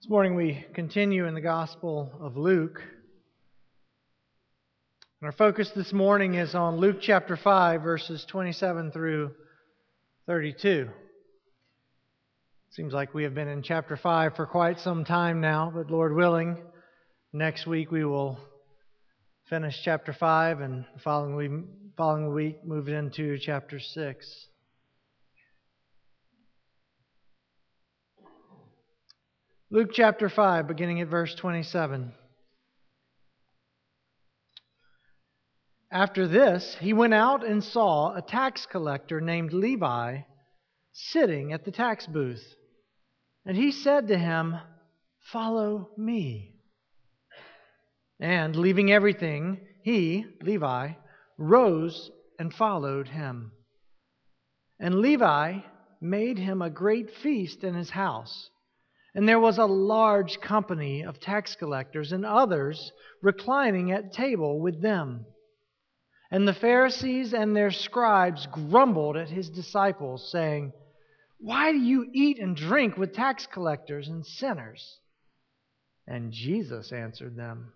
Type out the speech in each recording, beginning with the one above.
This morning we continue in the Gospel of Luke. And our focus this morning is on Luke chapter 5, verses 27 through 32. Seems like we have been in chapter 5 for quite some time now, but Lord willing, next week we will finish chapter 5 and following week, following week move into chapter 6. Luke chapter 5, beginning at verse 27. After this, he went out and saw a tax collector named Levi sitting at the tax booth. And he said to him, Follow me. And leaving everything, he, Levi, rose and followed him. And Levi made him a great feast in his house and there was a large company of tax collectors and others reclining at table with them. And the Pharisees and their scribes grumbled at his disciples, saying, Why do you eat and drink with tax collectors and sinners? And Jesus answered them,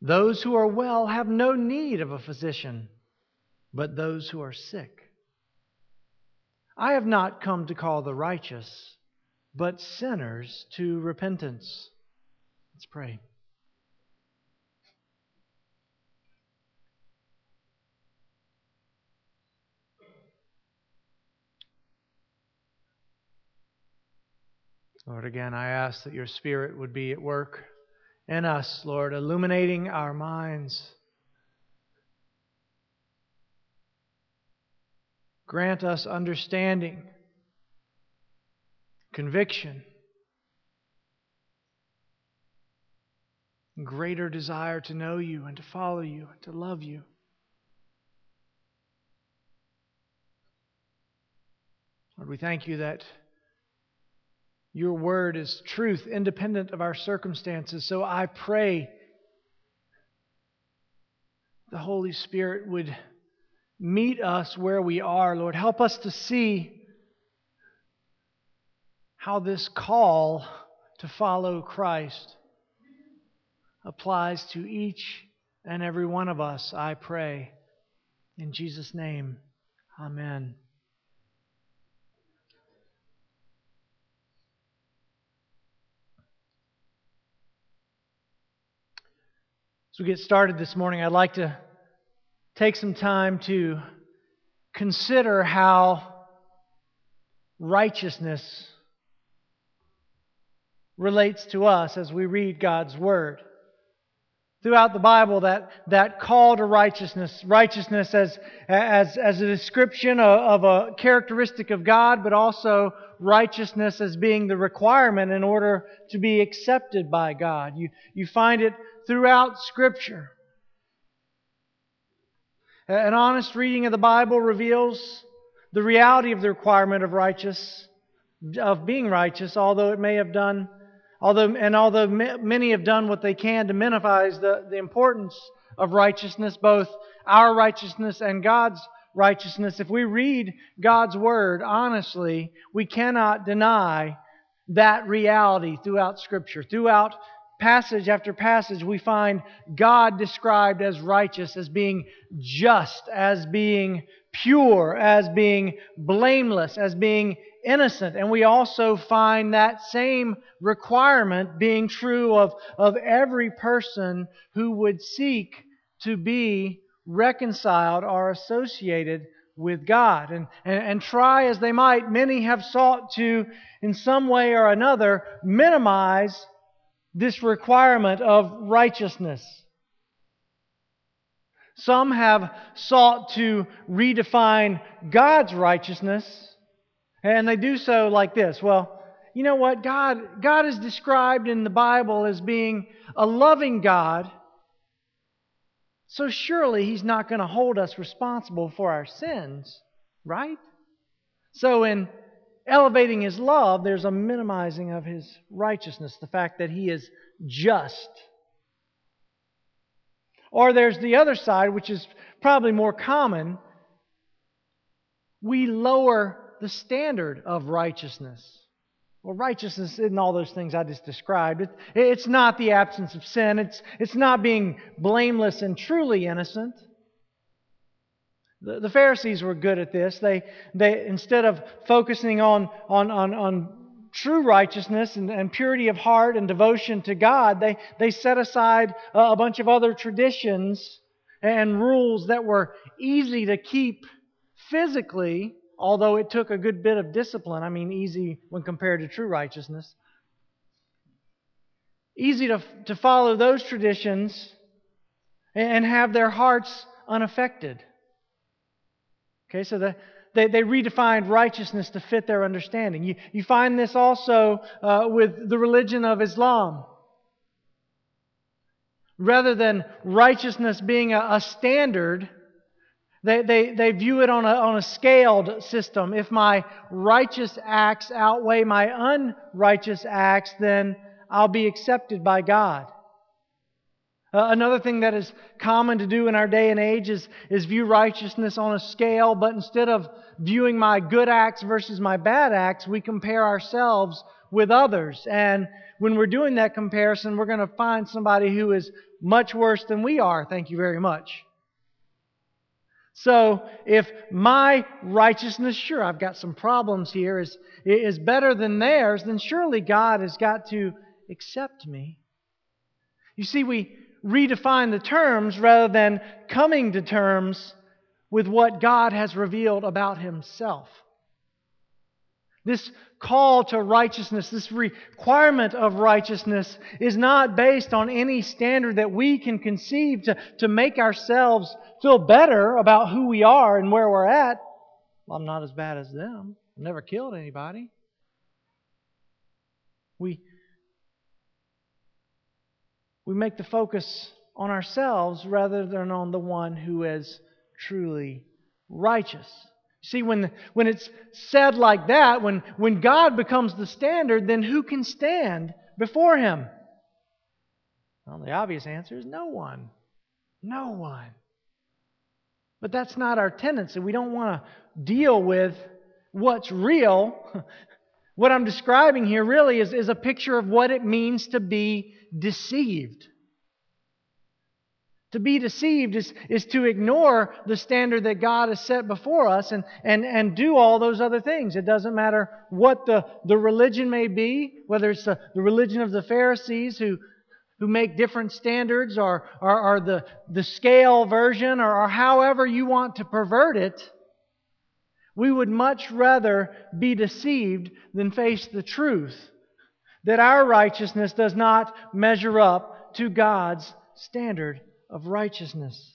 Those who are well have no need of a physician, but those who are sick. I have not come to call the righteous but sinners to repentance. Let's pray. Lord, again, I ask that your Spirit would be at work in us, Lord, illuminating our minds. Grant us understanding conviction, greater desire to know you and to follow you and to love you. Lord, we thank you that your word is truth independent of our circumstances. So I pray the Holy Spirit would meet us where we are, Lord. Help us to see how this call to follow Christ applies to each and every one of us, I pray. In Jesus' name, amen. As we get started this morning, I'd like to take some time to consider how righteousness relates to us as we read God's Word. Throughout the Bible, that, that call to righteousness, righteousness as, as, as a description of, of a characteristic of God, but also righteousness as being the requirement in order to be accepted by God. You, you find it throughout Scripture. An honest reading of the Bible reveals the reality of the requirement of righteous, of being righteous, although it may have done Although, and although many have done what they can to minimize the, the importance of righteousness, both our righteousness and God's righteousness, if we read God's Word honestly, we cannot deny that reality throughout Scripture. Throughout passage after passage, we find God described as righteous, as being just, as being pure, as being blameless, as being innocent. And we also find that same requirement being true of, of every person who would seek to be reconciled or associated with God. And, and, and try as they might, many have sought to, in some way or another, minimize this requirement of righteousness. Some have sought to redefine God's righteousness and they do so like this. Well, you know what? God, God is described in the Bible as being a loving God. So surely He's not going to hold us responsible for our sins, right? So in elevating His love, there's a minimizing of His righteousness, the fact that He is just. Or there's the other side, which is probably more common. We lower the standard of righteousness. Well, righteousness isn't all those things I just described. It, it's not the absence of sin. It's, it's not being blameless and truly innocent. The, the Pharisees were good at this. They, they instead of focusing on, on, on, on true righteousness and, and, purity of heart and devotion to God, they, they set aside a bunch of other traditions and rules that were easy to keep physically although it took a good bit of discipline. I mean, easy when compared to true righteousness. Easy to, to follow those traditions and have their hearts unaffected. Okay, so the, they, they redefined righteousness to fit their understanding. You, you find this also uh, with the religion of Islam. Rather than righteousness being a, a standard, they, they, they view it on a, on a scaled system. If my righteous acts outweigh my unrighteous acts, then I'll be accepted by God. Uh, another thing that is common to do in our day and age is, is view righteousness on a scale, but instead of viewing my good acts versus my bad acts, we compare ourselves with others. And when we're doing that comparison, we're going to find somebody who is much worse than we are. Thank you very much. So if my righteousness, sure, I've got some problems here, is, is better than theirs, then surely God has got to accept me. You see, we redefine the terms rather than coming to terms with what God has revealed about Himself. This call to righteousness, this requirement of righteousness, is not based on any standard that we can conceive to, to make ourselves feel better about who we are and where we're at. Well, I'm not as bad as them. I've never killed anybody. We, we make the focus on ourselves rather than on the one who is truly righteous. See, when, when it's said like that, when, when God becomes the standard, then who can stand before Him? Well, the obvious answer is no one. No one. But that's not our tendency. We don't want to deal with what's real. what I'm describing here really is, is a picture of what it means to be deceived. To be deceived is, is to ignore the standard that God has set before us and, and, and do all those other things. It doesn't matter what the, the religion may be, whether it's the, the religion of the Pharisees who, who make different standards or, or, or the, the scale version or, or however you want to pervert it. We would much rather be deceived than face the truth that our righteousness does not measure up to God's standard of righteousness.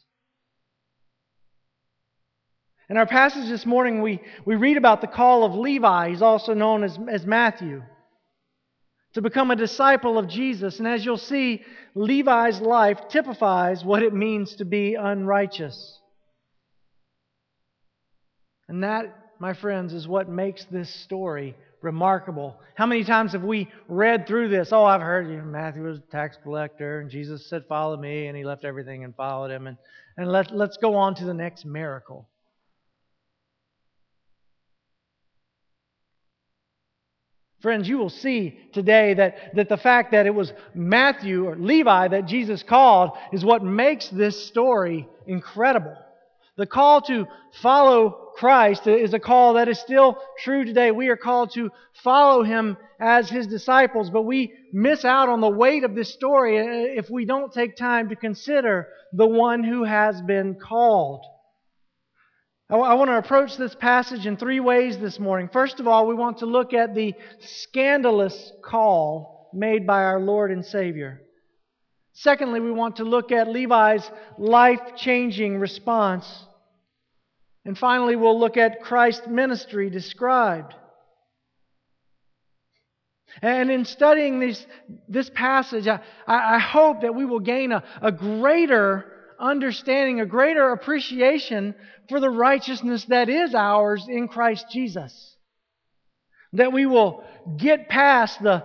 In our passage this morning, we, we read about the call of Levi. He's also known as, as Matthew. To become a disciple of Jesus. And as you'll see, Levi's life typifies what it means to be unrighteous. And that, my friends, is what makes this story remarkable. How many times have we read through this? Oh, I've heard you know, Matthew was a tax collector, and Jesus said, Follow me, and he left everything and followed him. And, and let, let's go on to the next miracle. Friends, you will see today that, that the fact that it was Matthew or Levi that Jesus called is what makes this story incredible. The call to follow Christ is a call that is still true today. We are called to follow him as his disciples, but we miss out on the weight of this story if we don't take time to consider the one who has been called. I want to approach this passage in three ways this morning. First of all, we want to look at the scandalous call made by our Lord and Savior. Secondly, we want to look at Levi's life changing response. And finally, we'll look at Christ's ministry described. And in studying this, this passage, I, I hope that we will gain a, a greater understanding, a greater appreciation for the righteousness that is ours in Christ Jesus. That we will get past the,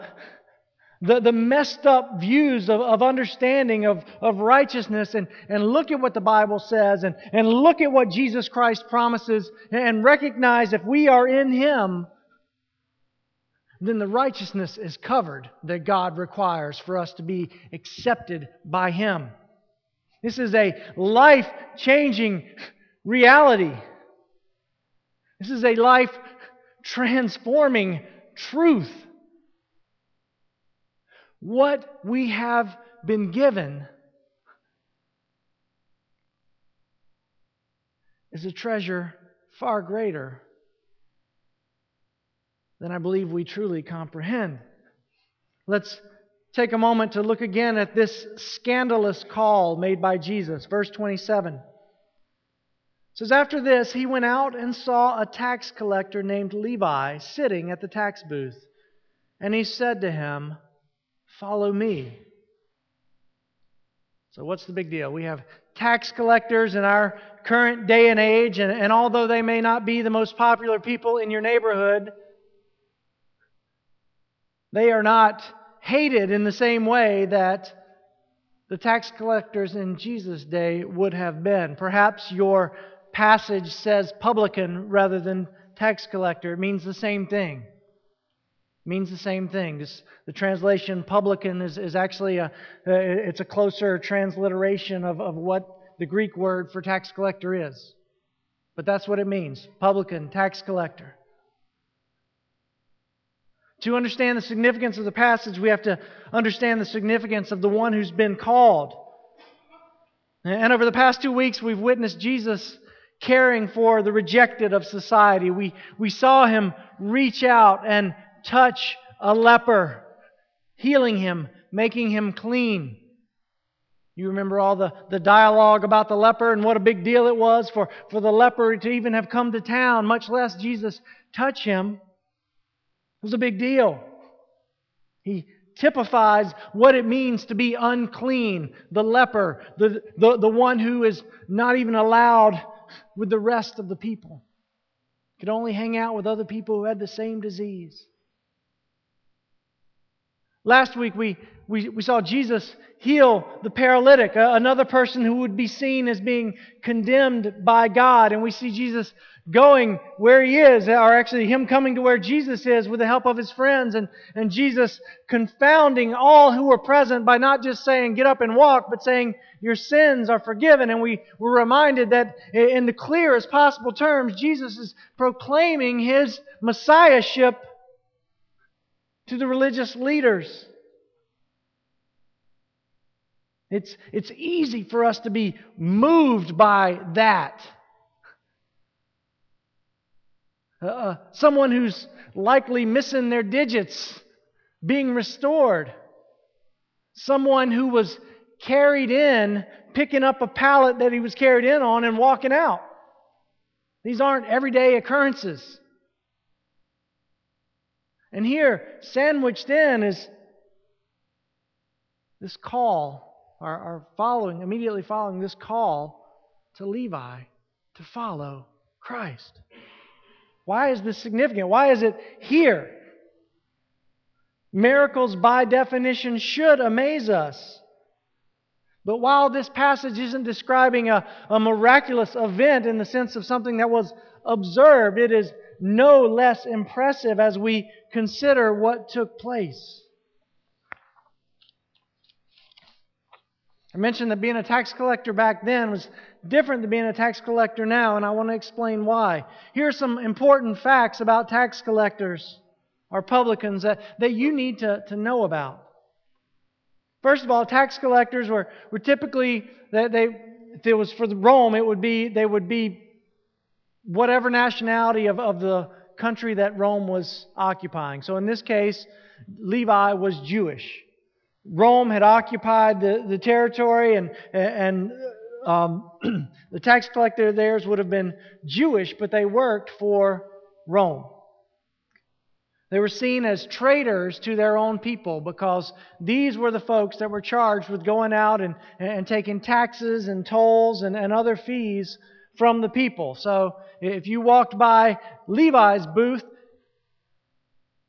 the, the messed up views of, of understanding of, of righteousness and, and look at what the Bible says and, and look at what Jesus Christ promises and recognize if we are in Him, then the righteousness is covered that God requires for us to be accepted by Him. This is a life changing reality. This is a life transforming truth. What we have been given is a treasure far greater than I believe we truly comprehend. Let's take a moment to look again at this scandalous call made by Jesus. Verse 27 it says, After this, he went out and saw a tax collector named Levi sitting at the tax booth. And he said to him, Follow me. So, what's the big deal? We have tax collectors in our current day and age, and, and although they may not be the most popular people in your neighborhood, they are not hated in the same way that the tax collectors in Jesus' day would have been. Perhaps your passage says publican rather than tax collector. It means the same thing. Means the same thing. This, the translation publican is, is actually a, uh, it's a closer transliteration of, of what the Greek word for tax collector is. But that's what it means publican, tax collector. To understand the significance of the passage, we have to understand the significance of the one who's been called. And over the past two weeks, we've witnessed Jesus caring for the rejected of society. We, we saw him reach out and touch a leper, healing him, making him clean. You remember all the, the dialogue about the leper and what a big deal it was for, for the leper to even have come to town, much less Jesus touch him. It was a big deal. He typifies what it means to be unclean, the leper, the, the, the one who is not even allowed with the rest of the people. Could only hang out with other people who had the same disease. Last week we, we, we saw Jesus heal the paralytic, another person who would be seen as being condemned by God. And we see Jesus going where he is, or actually him coming to where Jesus is with the help of his friends, and, and Jesus confounding all who were present by not just saying, Get up and walk, but saying, Your sins are forgiven. And we were reminded that in the clearest possible terms, Jesus is proclaiming his messiahship to the religious leaders. It's, it's easy for us to be moved by that. Uh, someone who's likely missing their digits being restored. Someone who was carried in, picking up a pallet that he was carried in on and walking out. These aren't everyday occurrences. And here, sandwiched in, is this call, or, following, immediately following this call to Levi to follow Christ. Why is this significant? Why is it here? Miracles, by definition, should amaze us. But while this passage isn't describing a, a miraculous event in the sense of something that was observed, it is no less impressive as we consider what took place. I mentioned that being a tax collector back then was different than being a tax collector now, and I want to explain why. Here are some important facts about tax collectors or publicans that, that you need to, to know about. First of all, tax collectors were, were typically, they, they, if it was for Rome, it would be, they would be whatever nationality of, of the country that Rome was occupying. So in this case, Levi was Jewish. Rome had occupied the, the territory, and, and um, the tax collector theirs would have been Jewish, but they worked for Rome. They were seen as traitors to their own people because these were the folks that were charged with going out and, and taking taxes and tolls and, and other fees from the people. So if you walked by Levi's booth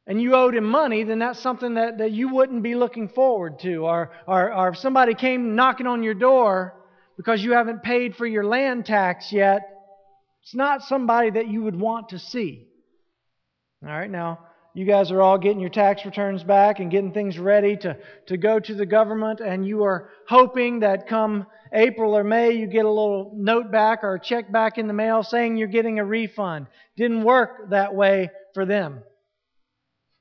and you owed him money, then that's something that, that you wouldn't be looking forward to. Or, or, or if somebody came knocking on your door because you haven't paid for your land tax yet, it's not somebody that you would want to see. All right, now, you guys are all getting your tax returns back and getting things ready to, to go to the government, and you are hoping that come April or May you get a little note back or a check back in the mail saying you're getting a refund. Didn't work that way for them.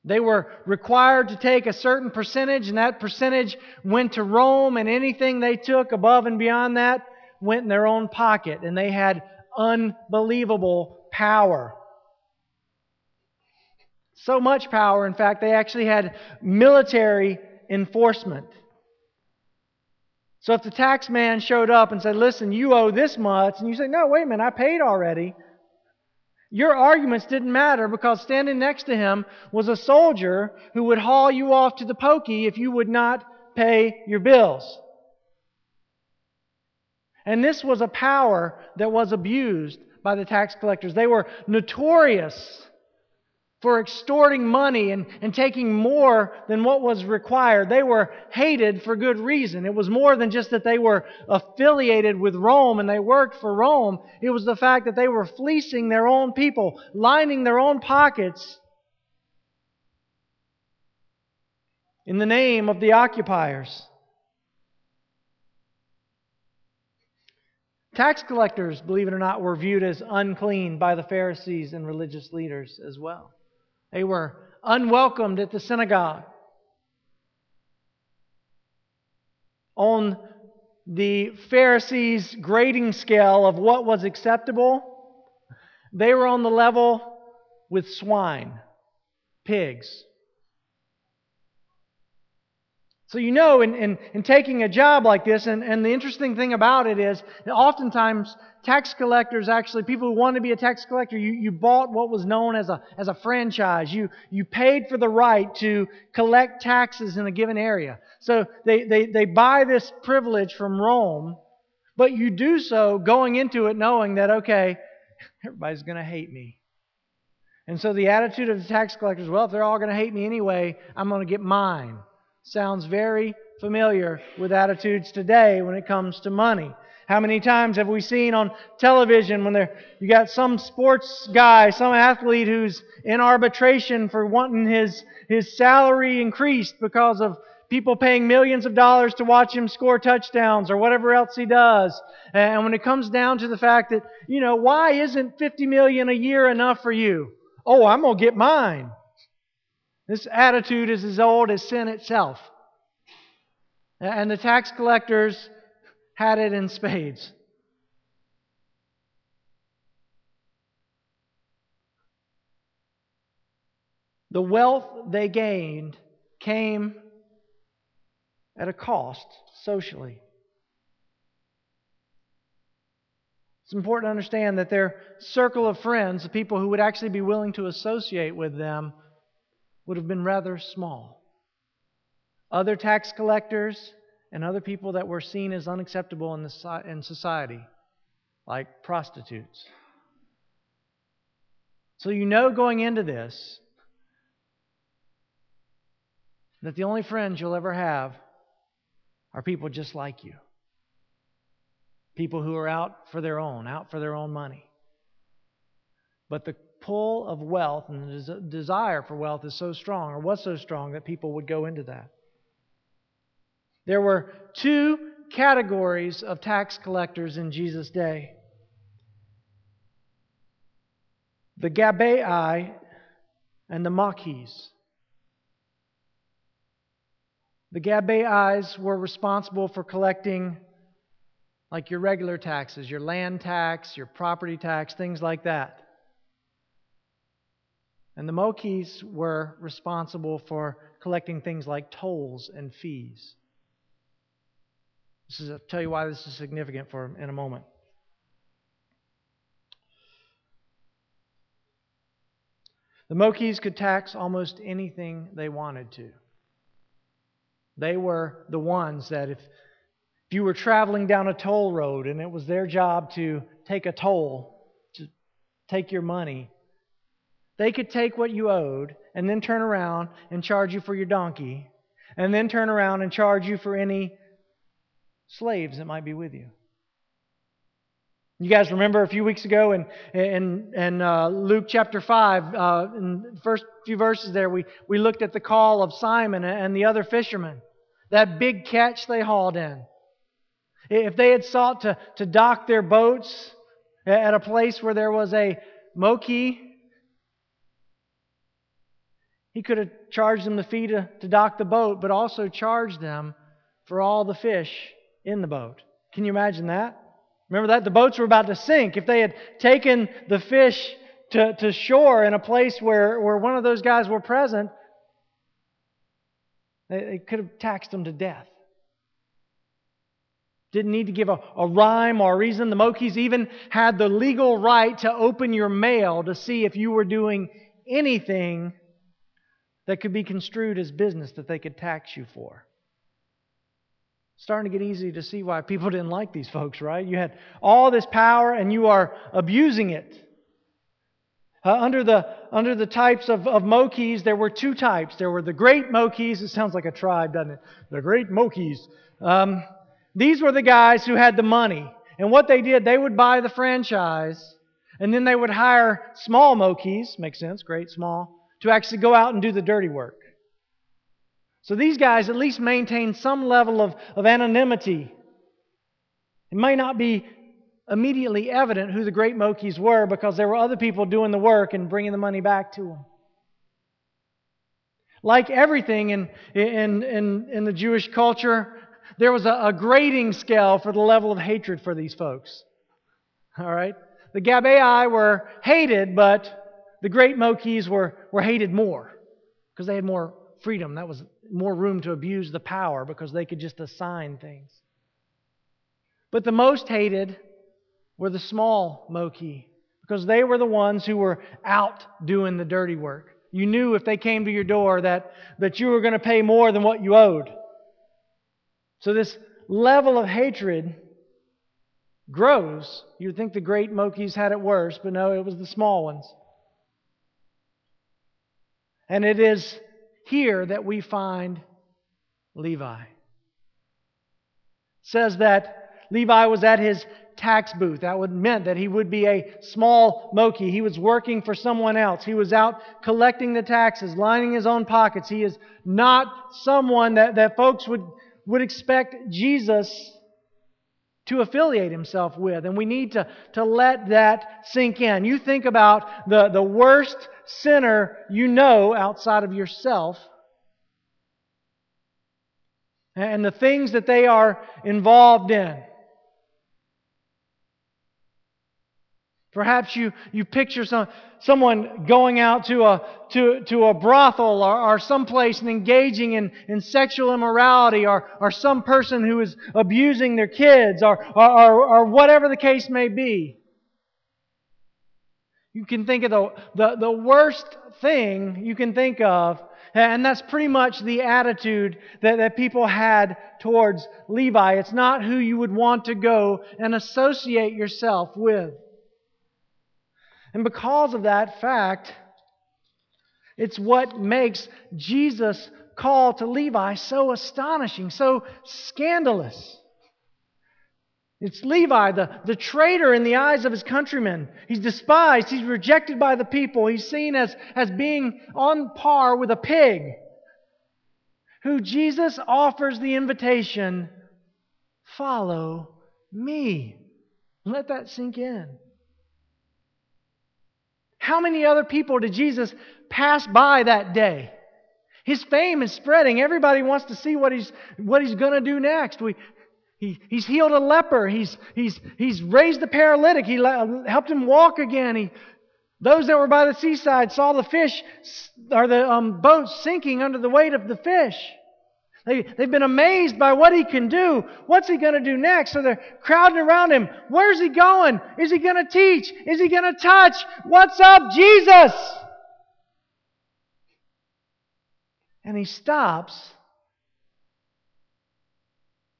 They were required to take a certain percentage, and that percentage went to Rome, and anything they took above and beyond that went in their own pocket, and they had unbelievable power. So much power, in fact, they actually had military enforcement. So if the tax man showed up and said, Listen, you owe this much, and you say, No, wait a minute, I paid already. Your arguments didn't matter because standing next to him was a soldier who would haul you off to the pokey if you would not pay your bills. And this was a power that was abused by the tax collectors. They were notorious for extorting money and, and taking more than what was required. They were hated for good reason. It was more than just that they were affiliated with Rome and they worked for Rome. It was the fact that they were fleecing their own people, lining their own pockets in the name of the occupiers. Tax collectors, believe it or not, were viewed as unclean by the Pharisees and religious leaders as well. They were unwelcomed at the synagogue. On the Pharisees' grading scale of what was acceptable, they were on the level with swine, pigs. So, you know, in, in, in, taking a job like this, and, and the interesting thing about it is oftentimes tax collectors actually, people who want to be a tax collector, you, you bought what was known as a, as a franchise. You, you paid for the right to collect taxes in a given area. So they, they, they buy this privilege from Rome, but you do so going into it knowing that, okay, everybody's going to hate me. And so the attitude of the tax collectors, well, if they're all going to hate me anyway, I'm going to get mine sounds very familiar with attitudes today when it comes to money. How many times have we seen on television when there you got some sports guy, some athlete who's in arbitration for wanting his his salary increased because of people paying millions of dollars to watch him score touchdowns or whatever else he does. And when it comes down to the fact that, you know, why isn't 50 million a year enough for you? Oh, I'm going to get mine. This attitude is as old as sin itself. And the tax collectors had it in spades. The wealth they gained came at a cost socially. It's important to understand that their circle of friends, the people who would actually be willing to associate with them, would have been rather small. Other tax collectors and other people that were seen as unacceptable in, the, in society, like prostitutes. So you know going into this that the only friends you'll ever have are people just like you. People who are out for their own, out for their own money. But the pull of wealth and the desire for wealth is so strong, or was so strong, that people would go into that. There were two categories of tax collectors in Jesus' day the Gabbai and the Maccas. The Gabbai's were responsible for collecting like your regular taxes, your land tax, your property tax, things like that. And the Maccas were responsible for collecting things like tolls and fees. This is, I'll tell you why this is significant for in a moment. The Maccas could tax almost anything they wanted to. They were the ones that if, if you were traveling down a toll road and it was their job to take a toll, to take your money, they could take what you owed and then turn around and charge you for your donkey, and then turn around and charge you for any slaves that might be with you. You guys remember a few weeks ago in, in, in uh, Luke chapter 5, uh, in the first few verses there, we, we looked at the call of Simon and the other fishermen, that big catch they hauled in. If they had sought to, to dock their boats at a place where there was a moki, he could have charged them the fee to, to dock the boat, but also charged them for all the fish in the boat. Can you imagine that? Remember that? The boats were about to sink. If they had taken the fish to, to shore in a place where, where one of those guys were present, they, they could have taxed them to death. Didn't need to give a, a rhyme or a reason. The Mokis even had the legal right to open your mail to see if you were doing anything that could be construed as business that they could tax you for. Starting to get easy to see why people didn't like these folks, right? You had all this power and you are abusing it. Uh, under, the, under the types of, of Mokis, there were two types. There were the great Mokis. It sounds like a tribe, doesn't it? The great Mokis. Um, these were the guys who had the money. And what they did, they would buy the franchise, and then they would hire small Mokis, makes sense, great, small, to actually go out and do the dirty work. So these guys at least maintained some level of, of anonymity. It may not be immediately evident who the great Mokis were because there were other people doing the work and bringing the money back to them. Like everything in, in, in, in the Jewish culture, there was a, a grading scale for the level of hatred for these folks. All right? The Gabbai were hated, but the great Mokis were, were hated more because they had more freedom. That was more room to abuse the power because they could just assign things. But the most hated were the small Moki because they were the ones who were out doing the dirty work. You knew if they came to your door that, that you were going to pay more than what you owed. So this level of hatred grows. You'd think the great Mokis had it worse, but no, it was the small ones. And it is here that we find Levi. It says that Levi was at his tax booth. That would meant that he would be a small Moki. He was working for someone else. He was out collecting the taxes, lining his own pockets. He is not someone that, that folks would, would expect Jesus to affiliate himself with. And we need to, to let that sink in. You think about the, the worst sinner you know outside of yourself and the things that they are involved in. Perhaps you, you picture some, someone going out to a, to, to a brothel or, or someplace and engaging in, in sexual immorality or, or some person who is abusing their kids or, or, or whatever the case may be. You can think of the, the, the worst thing you can think of, and that's pretty much the attitude that, that people had towards Levi. It's not who you would want to go and associate yourself with. And because of that fact, it's what makes Jesus' call to Levi so astonishing, so scandalous. It's Levi, the, the traitor in the eyes of his countrymen. He's despised. He's rejected by the people. He's seen as, as being on par with a pig. Who Jesus offers the invitation follow me. Let that sink in. How many other people did Jesus pass by that day? His fame is spreading. Everybody wants to see what he's, what he's going to do next. We, he, he's healed a leper. He's, he's, he's raised a paralytic. He helped him walk again. He, those that were by the seaside saw the fish or the um, boat sinking under the weight of the fish. They, they've been amazed by what he can do. What's he going to do next? So they're crowding around him. Where's he going? Is he going to teach? Is he going to touch? What's up, Jesus? And he stops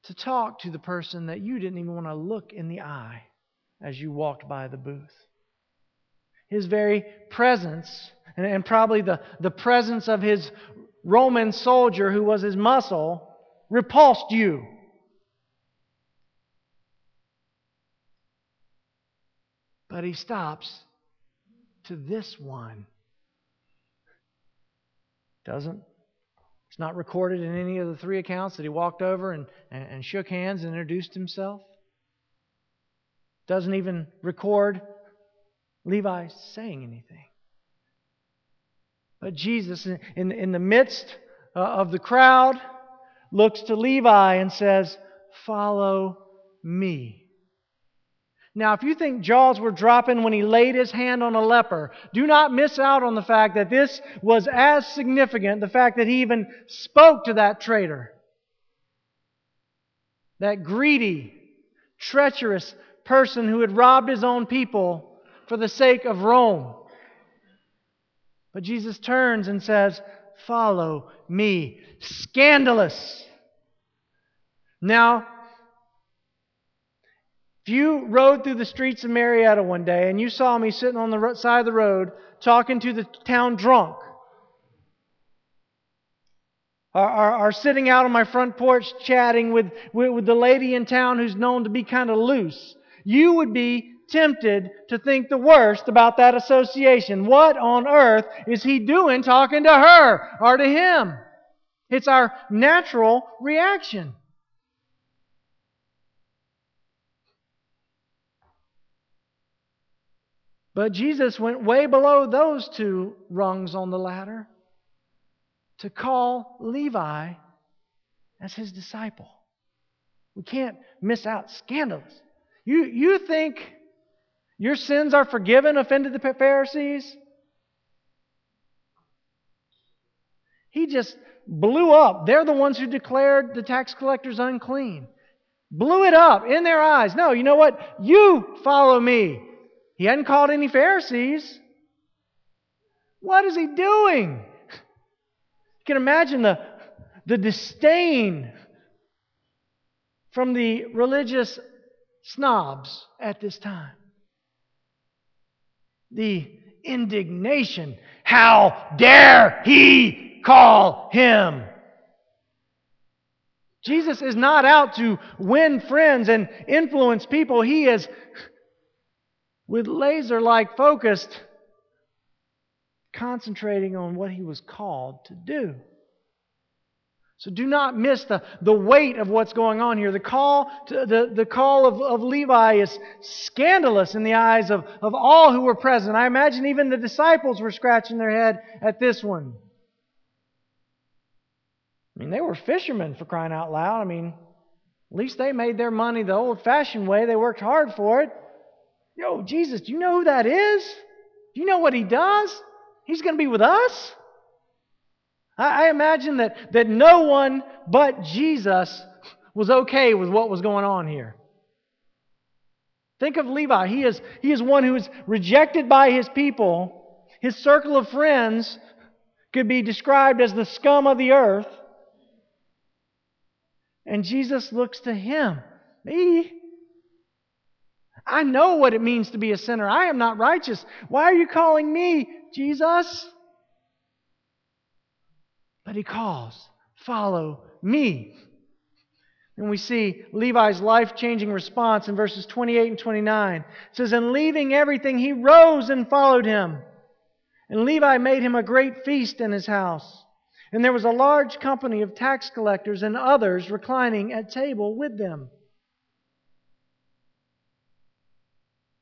to talk to the person that you didn't even want to look in the eye as you walked by the booth. His very presence, and, and probably the, the presence of his Roman soldier who was his muscle, repulsed you. But he stops to this one. Doesn't. It's not recorded in any of the three accounts that he walked over and, and, and shook hands and introduced himself. Doesn't even record Levi saying anything. But Jesus, in, in the midst uh, of the crowd, looks to Levi and says, Follow me. Now, if you think jaws were dropping when he laid his hand on a leper, do not miss out on the fact that this was as significant, the fact that he even spoke to that traitor. That greedy, treacherous person who had robbed his own people for the sake of Rome. But Jesus turns and says, Follow me. Scandalous. Now, if you rode through the streets of Marietta one day and you saw me sitting on the side of the road talking to the town drunk, or, or, or sitting out on my front porch chatting with, with, with the lady in town who's known to be kind of loose, you would be tempted to think the worst about that association. What on earth is he doing talking to her or to him? It's our natural reaction. But Jesus went way below those two rungs on the ladder to call Levi as his disciple. We can't miss out. Scandalous. You, you think your sins are forgiven, offended the Pharisees? He just blew up. They're the ones who declared the tax collectors unclean. Blew it up in their eyes. No, you know what? You follow me. He hadn't called any Pharisees. What is he doing? You can imagine the, the disdain from the religious snobs at this time. The indignation. How dare he call him? Jesus is not out to win friends and influence people. He is with laser like focused, concentrating on what he was called to do. So do not miss the, the weight of what's going on here. The call, to, the, the call of, of Levi is scandalous in the eyes of, of all who were present. I imagine even the disciples were scratching their head at this one. I mean, they were fishermen for crying out loud. I mean, at least they made their money the old fashioned way. They worked hard for it. Yo, Jesus, do you know who that is? Do you know what he does? He's going to be with us. I, I imagine that, that no one but Jesus was okay with what was going on here. Think of Levi. He is, he is one who is rejected by his people. His circle of friends could be described as the scum of the earth. And Jesus looks to him. Me? I know what it means to be a sinner. I am not righteous. Why are you calling me, Jesus? But he calls, Follow me. And we see Levi's life changing response in verses 28 and 29. It says, And leaving everything, he rose and followed him. And Levi made him a great feast in his house. And there was a large company of tax collectors and others reclining at table with them.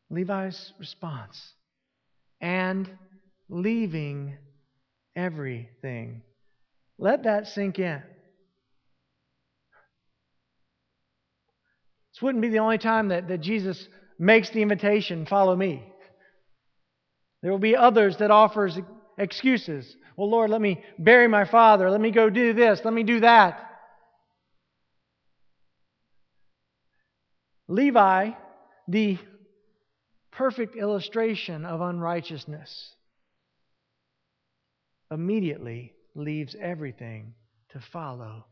Levi's response and leaving everything. Let that sink in. This wouldn't be the only time that, that Jesus makes the invitation, follow me. There will be others that offers excuses. Well, Lord, let me bury my father. Let me go do this. Let me do that. Levi, the perfect illustration of unrighteousness, immediately leaves everything to follow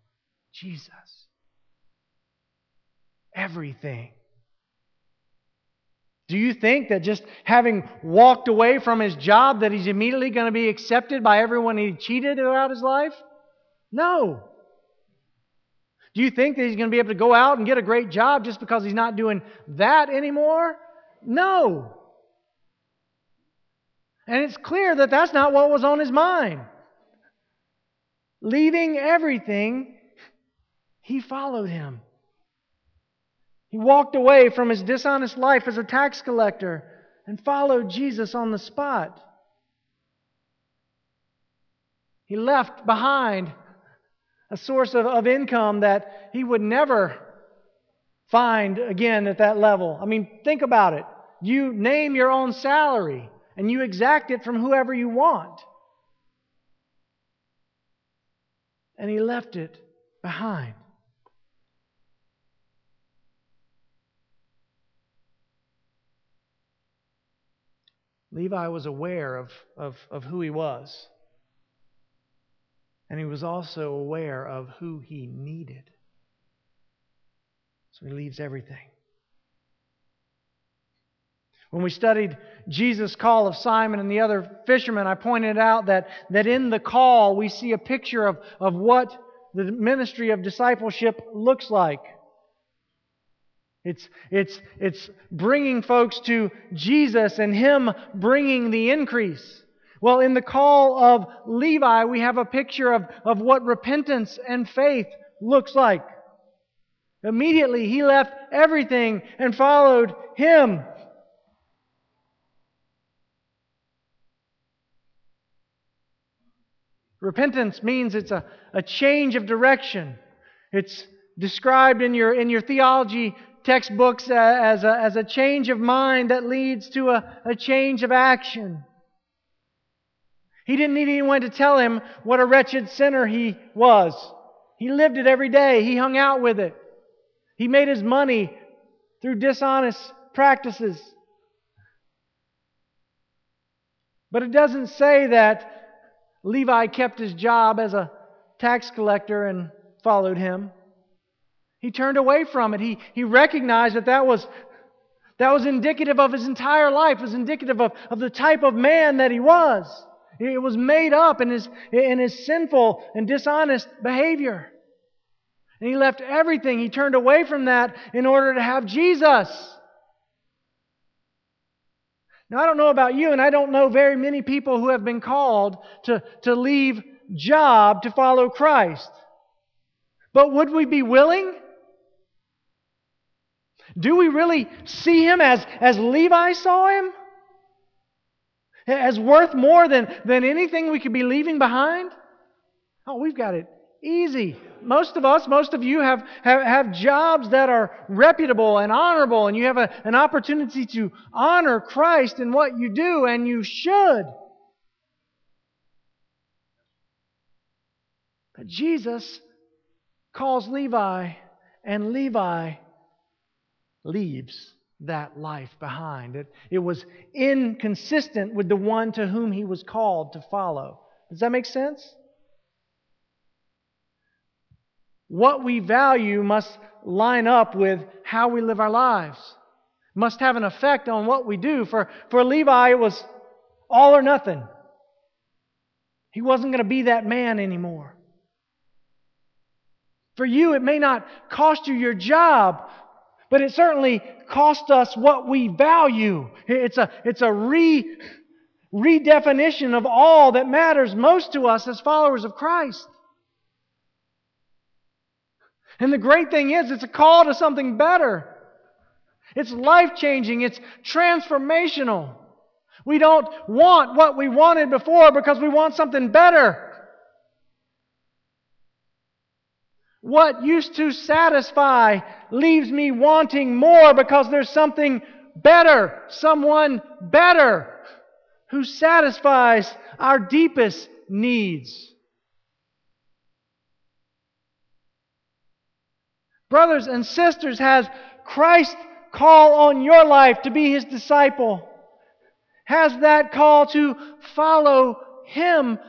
Jesus. Everything. Do you think that just having walked away from his job that he's immediately going to be accepted by everyone he cheated throughout his life? No. Do you think that he's going to be able to go out and get a great job just because he's not doing that anymore? No. And it's clear that that's not what was on his mind. Leaving everything, he followed him. He walked away from his dishonest life as a tax collector and followed Jesus on the spot. He left behind a source of, of income that he would never find again at that level. I mean, think about it. You name your own salary and you exact it from whoever you want. And he left it behind. Levi was aware of, of, of who he was. And he was also aware of who he needed. So he leaves everything. When we studied Jesus' call of Simon and the other fishermen, I pointed out that, that in the call we see a picture of, of what the ministry of discipleship looks like. It's, it's, it's bringing folks to Jesus and Him bringing the increase. Well, in the call of Levi, we have a picture of, of what repentance and faith looks like. Immediately, he left everything and followed Him. Repentance means it's a, a change of direction. It's described in your, in your theology textbooks as a, as a change of mind that leads to a, a change of action. He didn't need anyone to tell him what a wretched sinner he was. He lived it every day. He hung out with it. He made his money through dishonest practices. But it doesn't say that Levi kept his job as a tax collector and followed him. He turned away from it. He, he recognized that that was, that was indicative of his entire life, was indicative of, of the type of man that he was. It was made up in his, in his sinful and dishonest behavior. And he left everything. He turned away from that in order to have Jesus. Now, I don't know about you, and I don't know very many people who have been called to, to leave job to follow Christ. But would we be willing? Do we really see him as, as Levi saw him? As worth more than, than anything we could be leaving behind? Oh, we've got it easy. Most of us, most of you have, have, have jobs that are reputable and honorable, and you have a, an opportunity to honor Christ in what you do, and you should. But Jesus calls Levi, and Levi leaves that life behind. It, it was inconsistent with the one to whom he was called to follow. Does that make sense? What we value must line up with how we live our lives. Must have an effect on what we do. For, for Levi, it was all or nothing. He wasn't going to be that man anymore. For you, it may not cost you your job, but it certainly cost us what we value. It's a, it's a re, redefinition of all that matters most to us as followers of Christ. And the great thing is, it's a call to something better. It's life changing, it's transformational. We don't want what we wanted before because we want something better. What used to satisfy leaves me wanting more because there's something better, someone better who satisfies our deepest needs. Brothers and sisters, has Christ call on your life to be his disciple? Has that call to follow him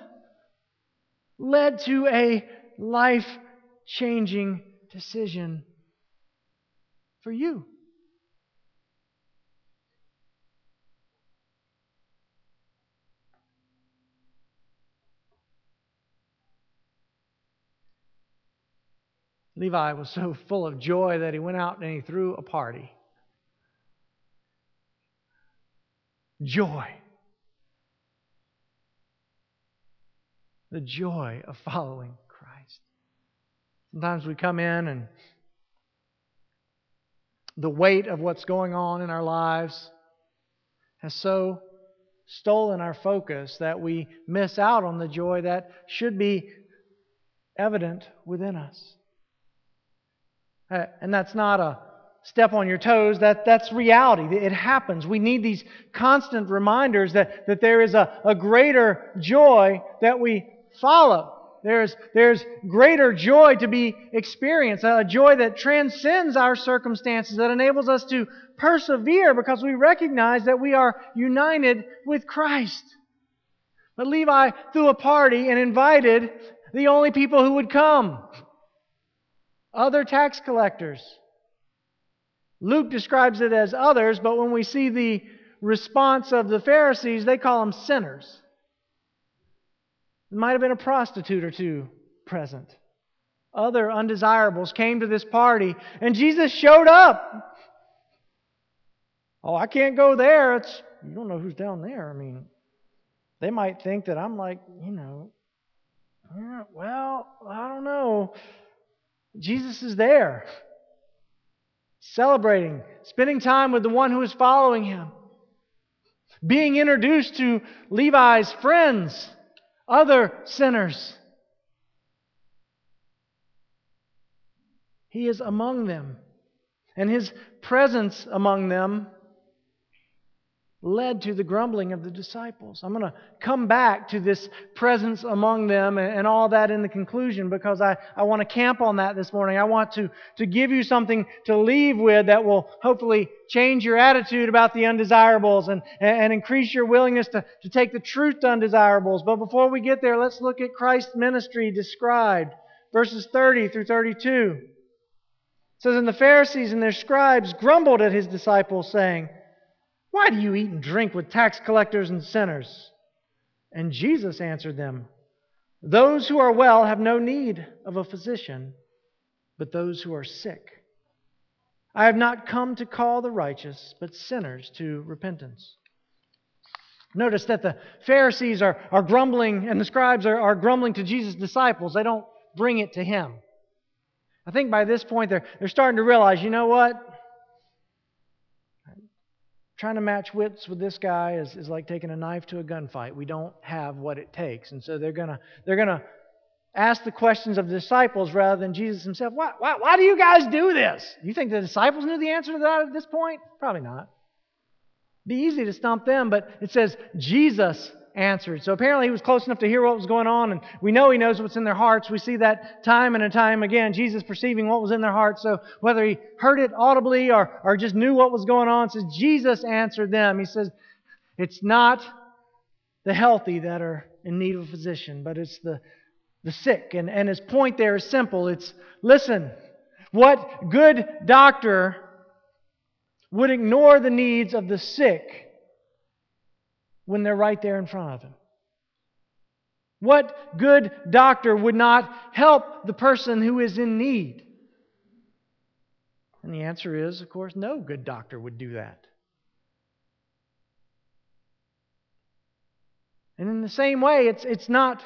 led to a life changing decision for you. Levi was so full of joy that he went out and he threw a party. Joy. the joy of following Christ. Sometimes we come in and the weight of what's going on in our lives has so stolen our focus that we miss out on the joy that should be evident within us. Uh, and that's not a step on your toes. That, that's reality. It happens. We need these constant reminders that, that there is a, a greater joy that we follow. There's, there's greater joy to be experienced, a joy that transcends our circumstances, that enables us to persevere because we recognize that we are united with Christ. But Levi threw a party and invited the only people who would come other tax collectors. Luke describes it as others, but when we see the response of the Pharisees, they call them sinners. There might have been a prostitute or two present. Other undesirables came to this party, and Jesus showed up. Oh, I can't go there. It's you don't know who's down there. I mean, they might think that I'm like, you know, yeah, well, I don't know. Jesus is there, celebrating, spending time with the one who is following him, being introduced to Levi's friends, other sinners. He is among them, and his presence among them led to the grumbling of the disciples. I'm going to come back to this presence among them and, all that in the conclusion because I, I want to camp on that this morning. I want to, to give you something to leave with that will hopefully change your attitude about the undesirables and, and increase your willingness to, to take the truth to undesirables. But before we get there, let's look at Christ's ministry described. Verses 30 through 32. It says, And the Pharisees and their scribes grumbled at his disciples, saying, why do you eat and drink with tax collectors and sinners? And Jesus answered them, Those who are well have no need of a physician, but those who are sick. I have not come to call the righteous, but sinners to repentance. Notice that the Pharisees are, are grumbling and the scribes are, are grumbling to Jesus' disciples. They don't bring it to him. I think by this point they're, they're starting to realize, you know what? Trying to match wits with this guy is, is like taking a knife to a gunfight. We don't have what it takes. And so they're going to they're gonna ask the questions of the disciples rather than Jesus himself. Why, why, why do you guys do this? You think the disciples knew the answer to that at this point? Probably not. Be easy to stump them, but it says Jesus answered. So apparently he was close enough to hear what was going on, and we know he knows what's in their hearts. We see that time and time again, Jesus perceiving what was in their hearts. So whether he heard it audibly or, or just knew what was going on, says Jesus answered them. He says, It's not the healthy that are in need of a physician, but it's the, the sick. And, and his point there is simple. It's listen, what good doctor would ignore the needs of the sick when they're right there in front of him? What good doctor would not help the person who is in need? And the answer is, of course, no good doctor would do that. And in the same way, it's, it's not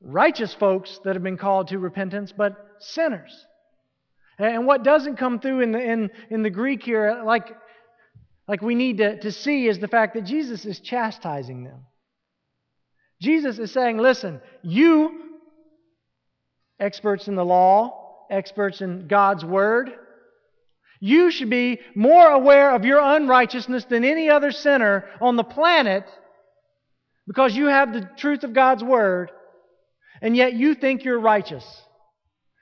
righteous folks that have been called to repentance, but sinners. And what doesn't come through in the, in, in the Greek here, like like we need to, to see is the fact that Jesus is chastising them. Jesus is saying, listen, you, experts in the law, experts in God's word, you should be more aware of your unrighteousness than any other sinner on the planet because you have the truth of God's word, and yet you think you're righteous.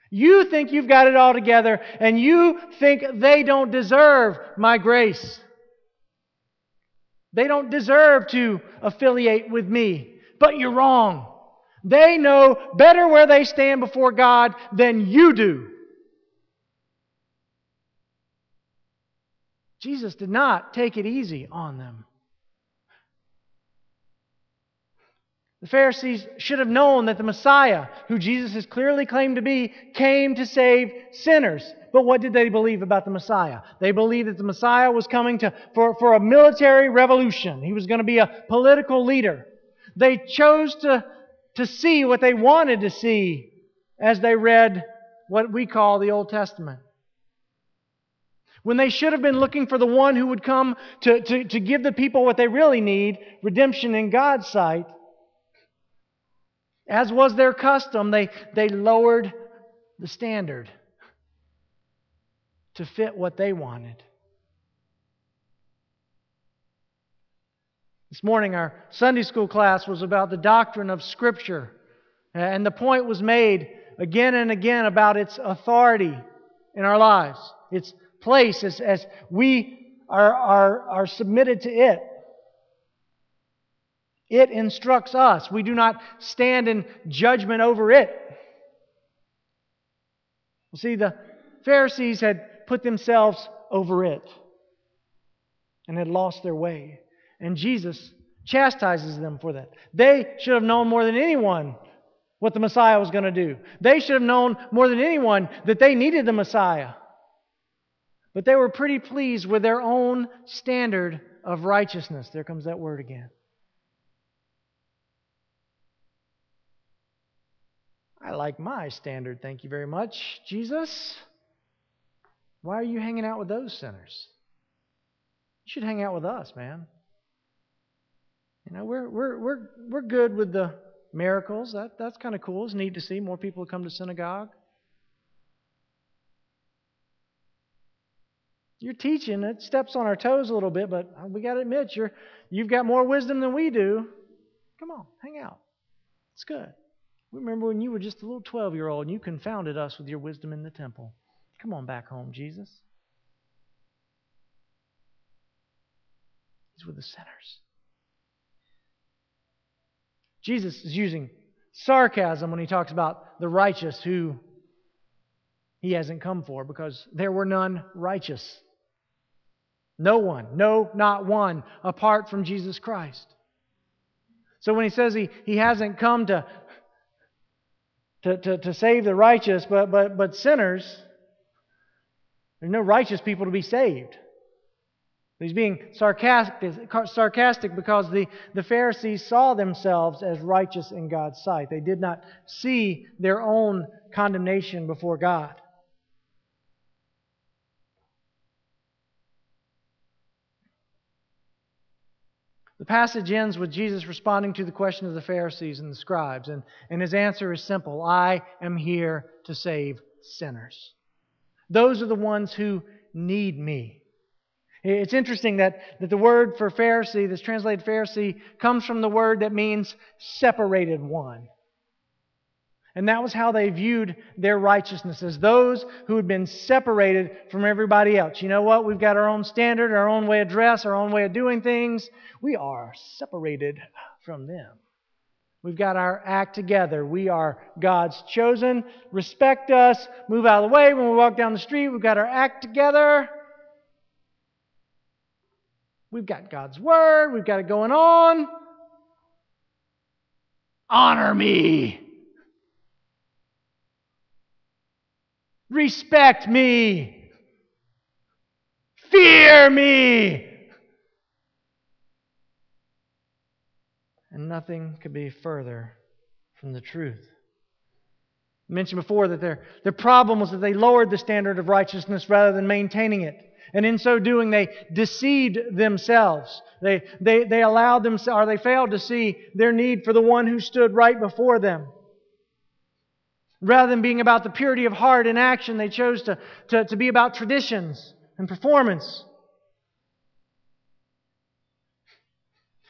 You think you've got it all together, and you think they don't deserve my grace. They don't deserve to affiliate with me. But you're wrong. They know better where they stand before God than you do. Jesus did not take it easy on them. The Pharisees should have known that the Messiah, who Jesus has clearly claimed to be, came to save sinners. But what did they believe about the Messiah? They believed that the Messiah was coming to, for, for a military revolution. He was going to be a political leader. They chose to to see what they wanted to see as they read what we call the Old Testament. When they should have been looking for the one who would come to, to, to give the people what they really need redemption in God's sight. As was their custom, they, they lowered the standard to fit what they wanted. This morning, our Sunday school class was about the doctrine of Scripture. And the point was made again and again about its authority in our lives, its place as, as we are, are, are submitted to it. It instructs us. We do not stand in judgment over it. See, the Pharisees had put themselves over it and had lost their way. And Jesus chastises them for that. They should have known more than anyone what the Messiah was going to do. They should have known more than anyone that they needed the Messiah. But they were pretty pleased with their own standard of righteousness. There comes that word again. I like my standard, thank you very much, Jesus. Why are you hanging out with those sinners? You should hang out with us, man. You know, we're, we're, we're, we're good with the miracles. That, that's kind of cool. It's neat to see more people come to synagogue. You're teaching. It steps on our toes a little bit, but we got to admit, you're, you've got more wisdom than we do. Come on, hang out. It's good. We remember when you were just a little 12 year old and you confounded us with your wisdom in the temple. Come on back home, Jesus. These were the sinners. Jesus is using sarcasm when he talks about the righteous who he hasn't come for because there were none righteous. No one, no, not one, apart from Jesus Christ. So when he says he, he hasn't come to, to, to, to save the righteous, but, but, but sinners, there's no righteous people to be saved. He's being sarcastic, sarcastic because the, the Pharisees saw themselves as righteous in God's sight. They did not see their own condemnation before God. The passage ends with Jesus responding to the question of the Pharisees and the scribes, and, and his answer is simple I am here to save sinners. Those are the ones who need me. It's interesting that, that the word for Pharisee, this translated Pharisee, comes from the word that means separated one. And that was how they viewed their righteousness as those who had been separated from everybody else. You know what? We've got our own standard, our own way of dress, our own way of doing things. We are separated from them. We've got our act together. We are God's chosen. Respect us. Move out of the way when we walk down the street. We've got our act together. We've got God's Word, we've got it going on. Honor me. Respect me. Fear me. And nothing could be further from the truth. I mentioned before that their, their problem was that they lowered the standard of righteousness rather than maintaining it. And in so doing, they deceived themselves. They, they, they allowed them, or they failed to see their need for the one who stood right before them. Rather than being about the purity of heart and action, they chose to, to, to be about traditions and performance.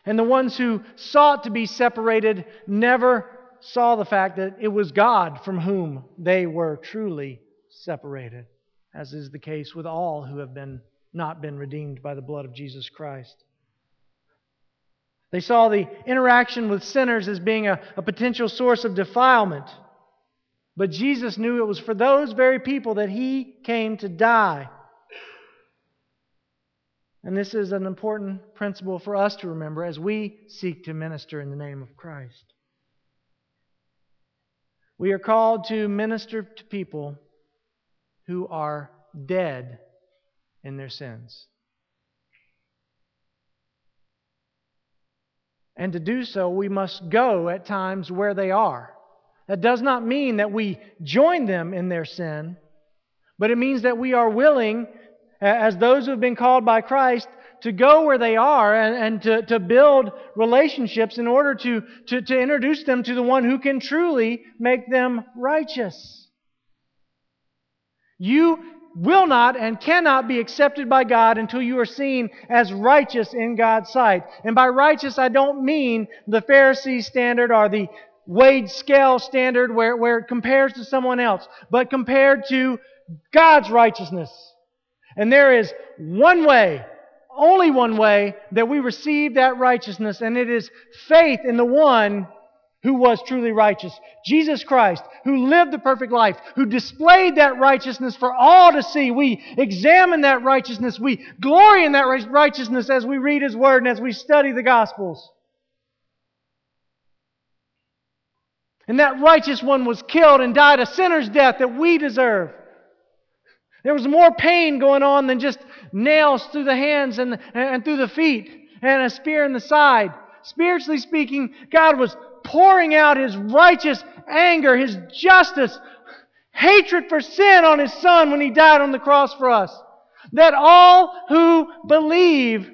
And the ones who sought to be separated never saw the fact that it was God from whom they were truly separated as is the case with all who have been not been redeemed by the blood of Jesus Christ. They saw the interaction with sinners as being a, a potential source of defilement. But Jesus knew it was for those very people that he came to die. And this is an important principle for us to remember as we seek to minister in the name of Christ. We are called to minister to people who are dead in their sins. And to do so, we must go at times where they are. That does not mean that we join them in their sin, but it means that we are willing, as those who have been called by Christ, to go where they are and, and to, to build relationships in order to, to, to introduce them to the one who can truly make them righteous. You will not and cannot be accepted by God until you are seen as righteous in God's sight. And by righteous, I don't mean the Pharisee standard or the weighed scale standard where, where it compares to someone else, but compared to God's righteousness. And there is one way, only one way, that we receive that righteousness, and it is faith in the one who was truly righteous. Jesus Christ, who lived the perfect life, who displayed that righteousness for all to see. We examine that righteousness. We glory in that righteousness as we read His Word and as we study the Gospels. And that righteous one was killed and died a sinner's death that we deserve. There was more pain going on than just nails through the hands and, and through the feet and a spear in the side. Spiritually speaking, God was pouring out His righteous anger, His justice, hatred for sin on His Son when He died on the cross for us. That all who believe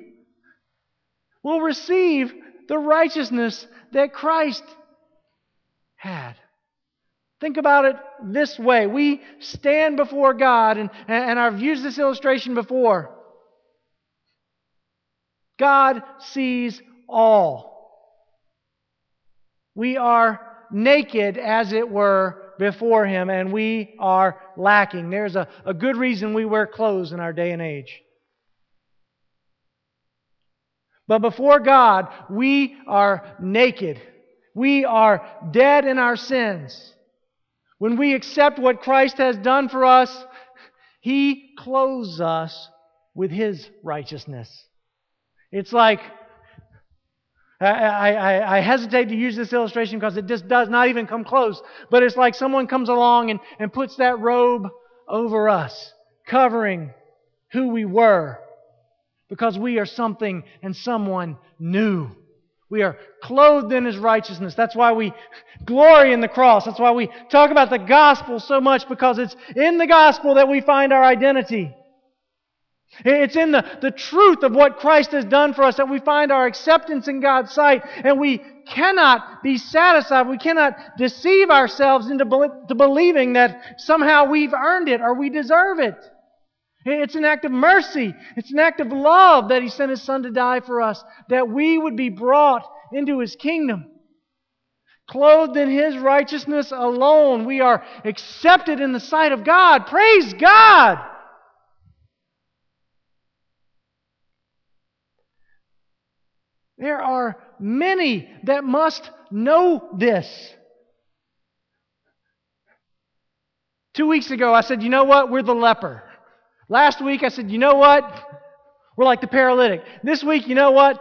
will receive the righteousness that Christ had. Think about it this way. We stand before God, and, and I've used this illustration before. God sees all. We are naked, as it were, before Him, and we are lacking. There's a, a good reason we wear clothes in our day and age. But before God, we are naked. We are dead in our sins. When we accept what Christ has done for us, He clothes us with His righteousness. It's like, I, I, I, hesitate to use this illustration because it just does not even come close, but it's like someone comes along and, and puts that robe over us, covering who we were, because we are something and someone new. We are clothed in His righteousness. That's why we glory in the cross. That's why we talk about the gospel so much because it's in the gospel that we find our identity. It's in the, the truth of what Christ has done for us that we find our acceptance in God's sight, and we cannot be satisfied. We cannot deceive ourselves into be- believing that somehow we've earned it or we deserve it. It's an act of mercy. It's an act of love that He sent His Son to die for us, that we would be brought into His kingdom. Clothed in His righteousness alone, we are accepted in the sight of God. Praise God! There are many that must know this. Two weeks ago, I said, you know what? We're the leper. Last week I said, you know what? We're like the paralytic. This week, you know what?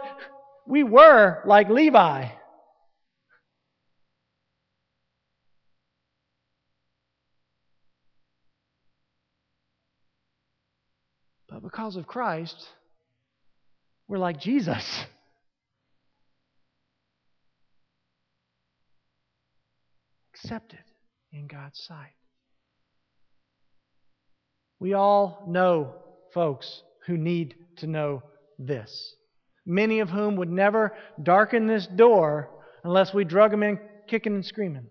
We were like Levi. But because of Christ, we're like Jesus. Accepted in God's sight. We all know folks who need to know this, many of whom would never darken this door unless we drug them in kicking and screaming.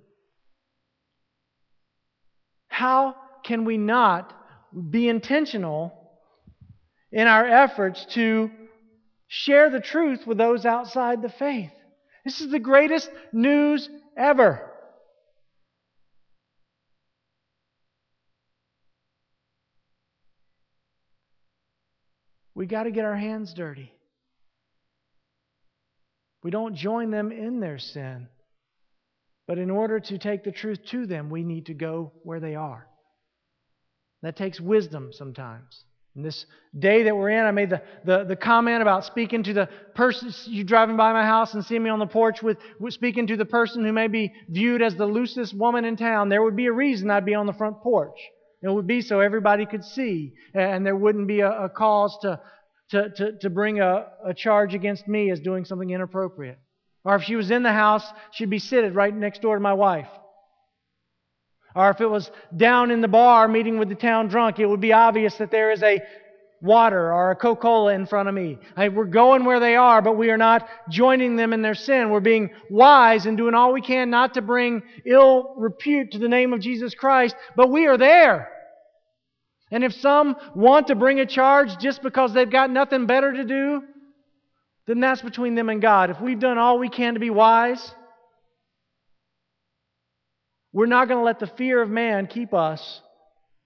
How can we not be intentional in our efforts to share the truth with those outside the faith? This is the greatest news ever. We got to get our hands dirty. We don't join them in their sin. But in order to take the truth to them, we need to go where they are. That takes wisdom sometimes. In this day that we're in, I made the, the, the comment about speaking to the person, you driving by my house and seeing me on the porch with, with speaking to the person who may be viewed as the loosest woman in town. There would be a reason I'd be on the front porch. It would be so everybody could see, and there wouldn't be a, a cause to, to, to, to bring a, a charge against me as doing something inappropriate. Or if she was in the house, she'd be seated right next door to my wife. Or if it was down in the bar meeting with the town drunk, it would be obvious that there is a water or a Coca Cola in front of me. I, we're going where they are, but we are not joining them in their sin. We're being wise and doing all we can not to bring ill repute to the name of Jesus Christ, but we are there. And if some want to bring a charge just because they've got nothing better to do, then that's between them and God. If we've done all we can to be wise, we're not going to let the fear of man keep us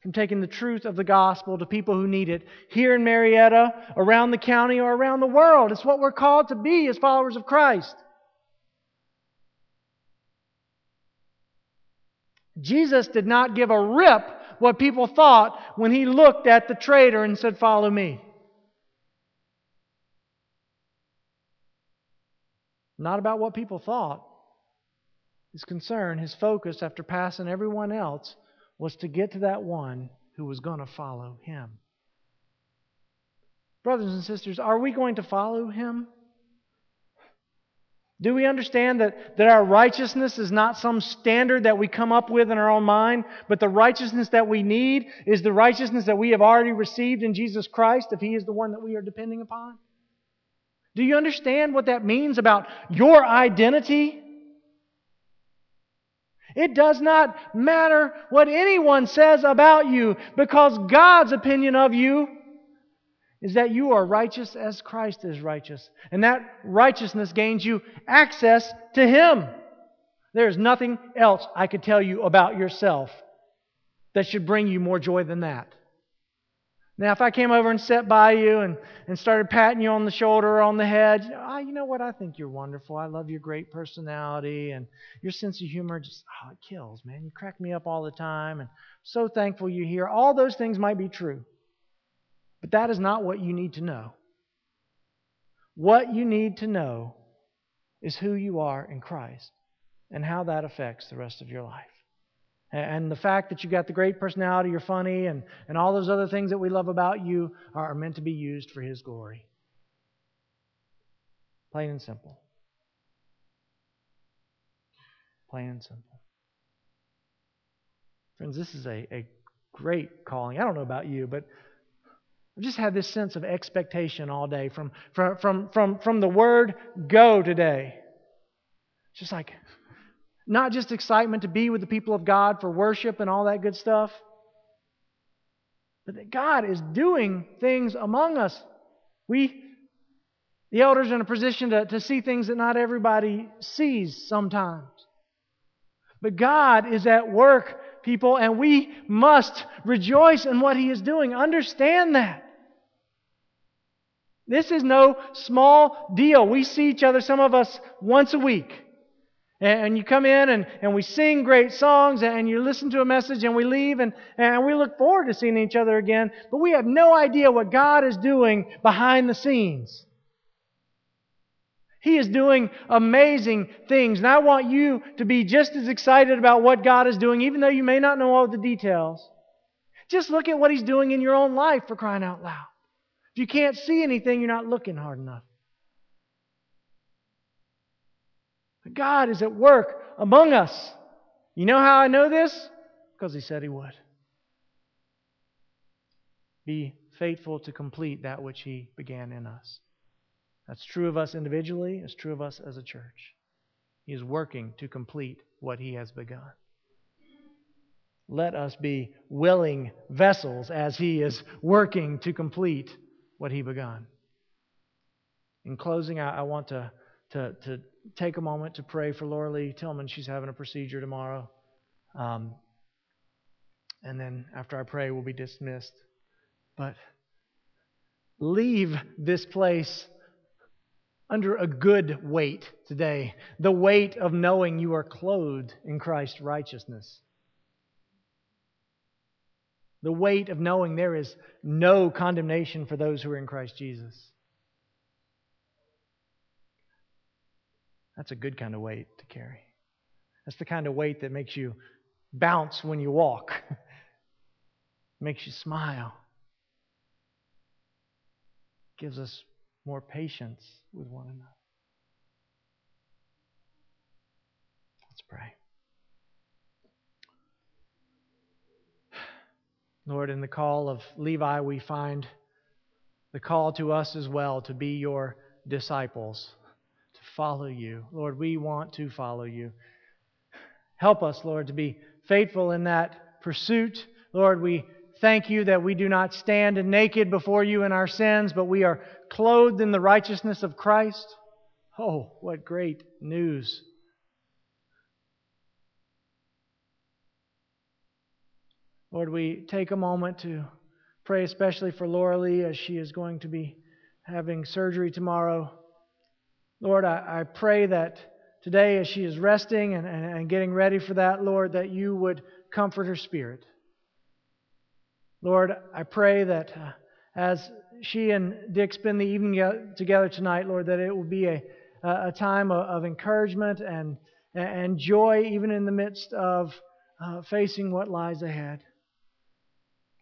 from taking the truth of the gospel to people who need it here in Marietta, around the county, or around the world. It's what we're called to be as followers of Christ. Jesus did not give a rip what people thought when he looked at the traitor and said, Follow me. Not about what people thought. His concern, his focus after passing everyone else was to get to that one who was going to follow him. Brothers and sisters, are we going to follow him? Do we understand that, that our righteousness is not some standard that we come up with in our own mind, but the righteousness that we need is the righteousness that we have already received in Jesus Christ if He is the one that we are depending upon? Do you understand what that means about your identity? It does not matter what anyone says about you because God's opinion of you is that you are righteous as Christ is righteous. And that righteousness gains you access to Him. There is nothing else I could tell you about yourself that should bring you more joy than that. Now, if I came over and sat by you and, and started patting you on the shoulder or on the head, you know, oh, you know what? I think you're wonderful. I love your great personality and your sense of humor. Just, oh, it kills, man. You crack me up all the time and so thankful you're here. All those things might be true. But that is not what you need to know. What you need to know is who you are in Christ and how that affects the rest of your life. And the fact that you've got the great personality, you're funny, and, and all those other things that we love about you are meant to be used for His glory. Plain and simple. Plain and simple. Friends, this is a, a great calling. I don't know about you, but I've just had this sense of expectation all day from, from, from, from, from the word go today. Just like, not just excitement to be with the people of God for worship and all that good stuff, but that God is doing things among us. We, the elders, are in a position to, to see things that not everybody sees sometimes. But God is at work, people, and we must rejoice in what He is doing. Understand that. This is no small deal. We see each other, some of us, once a week. And you come in and, and we sing great songs and you listen to a message and we leave and, and we look forward to seeing each other again, but we have no idea what God is doing behind the scenes. He is doing amazing things. And I want you to be just as excited about what God is doing, even though you may not know all the details. Just look at what He's doing in your own life for crying out loud. If you can't see anything, you're not looking hard enough. God is at work among us. You know how I know this? Because He said He would. Be faithful to complete that which He began in us. That's true of us individually, it's true of us as a church. He is working to complete what He has begun. Let us be willing vessels as He is working to complete what He begun. In closing, I, I want to, to, to take a moment to pray for Laura Lee Tillman. She's having a procedure tomorrow. Um, and then after I pray, we'll be dismissed. But leave this place under a good weight today the weight of knowing you are clothed in Christ's righteousness. The weight of knowing there is no condemnation for those who are in Christ Jesus. That's a good kind of weight to carry. That's the kind of weight that makes you bounce when you walk, makes you smile, gives us more patience with one another. Let's pray. Lord, in the call of Levi, we find the call to us as well to be your disciples, to follow you. Lord, we want to follow you. Help us, Lord, to be faithful in that pursuit. Lord, we thank you that we do not stand naked before you in our sins, but we are clothed in the righteousness of Christ. Oh, what great news! Lord, we take a moment to pray especially for Laura Lee as she is going to be having surgery tomorrow. Lord, I, I pray that today as she is resting and, and, and getting ready for that, Lord, that you would comfort her spirit. Lord, I pray that uh, as she and Dick spend the evening together tonight, Lord, that it will be a, a time of, of encouragement and, and joy even in the midst of uh, facing what lies ahead.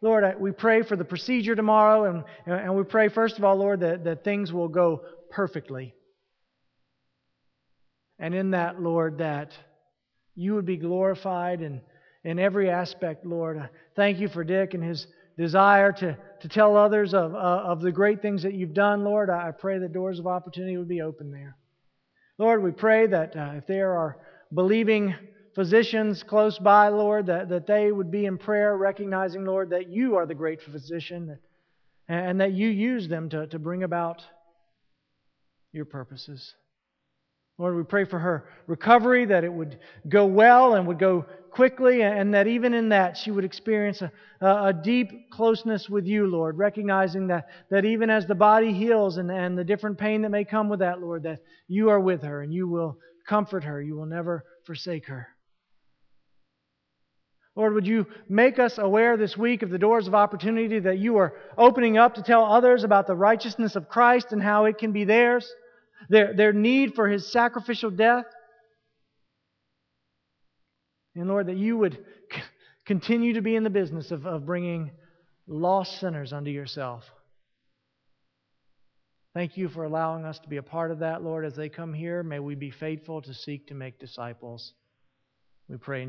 Lord, we pray for the procedure tomorrow, and, and we pray, first of all, Lord, that, that things will go perfectly. And in that, Lord, that you would be glorified in, in every aspect, Lord. Thank you for Dick and his desire to, to tell others of, uh, of the great things that you've done, Lord. I pray the doors of opportunity would be open there. Lord, we pray that uh, if there are believing physicians close by, Lord, that, that they would be in prayer, recognizing, Lord, that you are the great physician and that you use them to, to bring about your purposes. Lord, we pray for her recovery, that it would go well and would go quickly, and that even in that she would experience a, a deep closeness with you, Lord, recognizing that, that even as the body heals and, and the different pain that may come with that, Lord, that you are with her and you will comfort her. You will never forsake her. Lord, would you make us aware this week of the doors of opportunity that you are opening up to tell others about the righteousness of Christ and how it can be theirs, their, their need for his sacrificial death? And Lord, that you would continue to be in the business of, of bringing lost sinners unto yourself. Thank you for allowing us to be a part of that, Lord, as they come here. May we be faithful to seek to make disciples. We pray